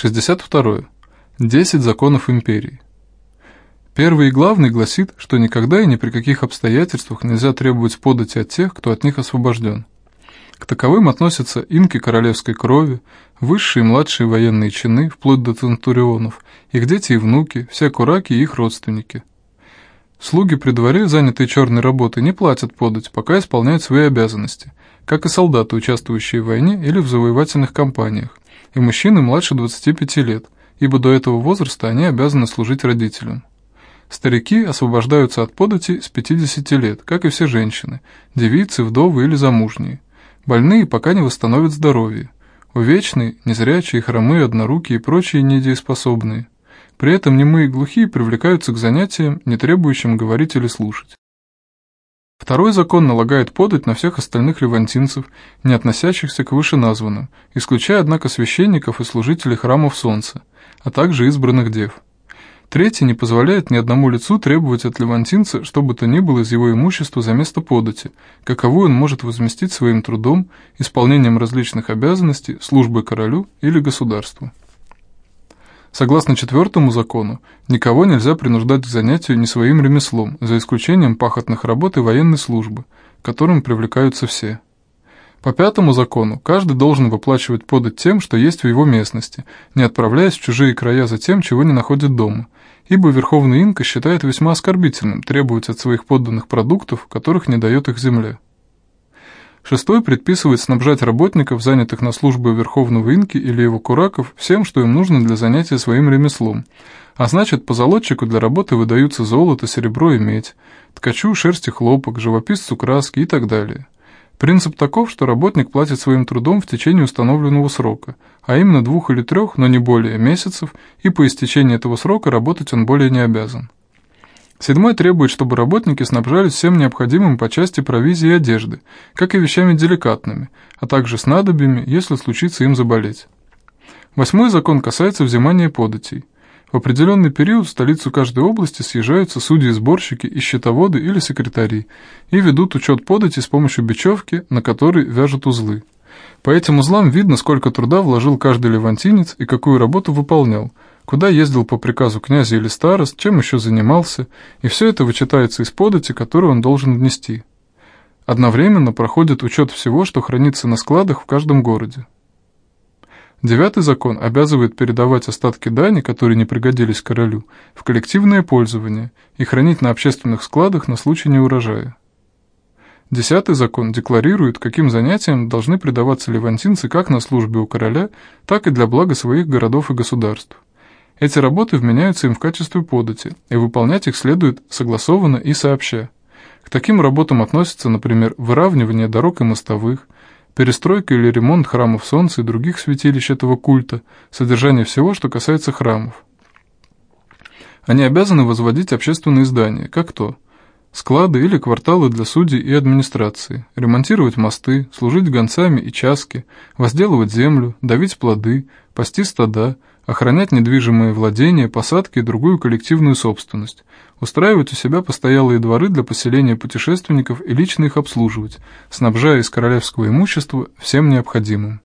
62. Десять законов империи. Первый и главный гласит, что никогда и ни при каких обстоятельствах нельзя требовать подати от тех, кто от них освобожден. К таковым относятся инки королевской крови, высшие и младшие военные чины, вплоть до центурионов, их дети и внуки, все кураки и их родственники. Слуги при дворе, занятые черной работой, не платят подать, пока исполняют свои обязанности, как и солдаты, участвующие в войне или в завоевательных кампаниях, и мужчины младше 25 лет, ибо до этого возраста они обязаны служить родителям. Старики освобождаются от подати с 50 лет, как и все женщины, девицы, вдовы или замужние. Больные пока не восстановят здоровье. Увечные, незрячие, хромые, однорукие и прочие недееспособные. При этом немые и глухие привлекаются к занятиям, не требующим говорить или слушать. Второй закон налагает подать на всех остальных левантинцев, не относящихся к вышеназванным, исключая, однако, священников и служителей храмов солнца, а также избранных дев. Третий не позволяет ни одному лицу требовать от левантинца, что бы то ни было из его имущества за место подати, каковую он может возместить своим трудом, исполнением различных обязанностей, службой королю или государству. Согласно четвертому закону, никого нельзя принуждать к занятию не своим ремеслом, за исключением пахотных работ и военной службы, к которым привлекаются все. По пятому закону, каждый должен выплачивать подать тем, что есть в его местности, не отправляясь в чужие края за тем, чего не находит дома, ибо Верховный Инка считает весьма оскорбительным требовать от своих подданных продуктов, которых не дает их земля. Шестой предписывает снабжать работников, занятых на службе Верховного Инки или его кураков, всем, что им нужно для занятия своим ремеслом. А значит, по золотчику для работы выдаются золото, серебро и медь, ткачу шерсть и хлопок, живописцу краски и так далее. Принцип таков, что работник платит своим трудом в течение установленного срока, а именно двух или трех, но не более, месяцев, и по истечении этого срока работать он более не обязан. Седьмой требует, чтобы работники снабжались всем необходимым по части провизии и одежды, как и вещами деликатными, а также снадобьями, если случится им заболеть. Восьмой закон касается взимания податей. В определенный период в столицу каждой области съезжаются судьи-сборщики и счетоводы или секретари и ведут учет подати с помощью бечевки, на которой вяжут узлы. По этим узлам видно, сколько труда вложил каждый левантинец и какую работу выполнял – куда ездил по приказу князя или старост, чем еще занимался, и все это вычитается из подати, которую он должен внести. Одновременно проходит учет всего, что хранится на складах в каждом городе. Девятый закон обязывает передавать остатки дани, которые не пригодились королю, в коллективное пользование и хранить на общественных складах на случай неурожая. Десятый закон декларирует, каким занятиям должны предаваться левантинцы как на службе у короля, так и для блага своих городов и государств. Эти работы вменяются им в качестве подати, и выполнять их следует согласованно и сообща. К таким работам относятся, например, выравнивание дорог и мостовых, перестройка или ремонт храмов Солнца и других святилищ этого культа, содержание всего, что касается храмов. Они обязаны возводить общественные здания, как то склады или кварталы для судей и администрации, ремонтировать мосты, служить гонцами и часки, возделывать землю, давить плоды, пасти стада – охранять недвижимые владения, посадки и другую коллективную собственность, устраивать у себя постоялые дворы для поселения путешественников и лично их обслуживать, снабжая из королевского имущества всем необходимым.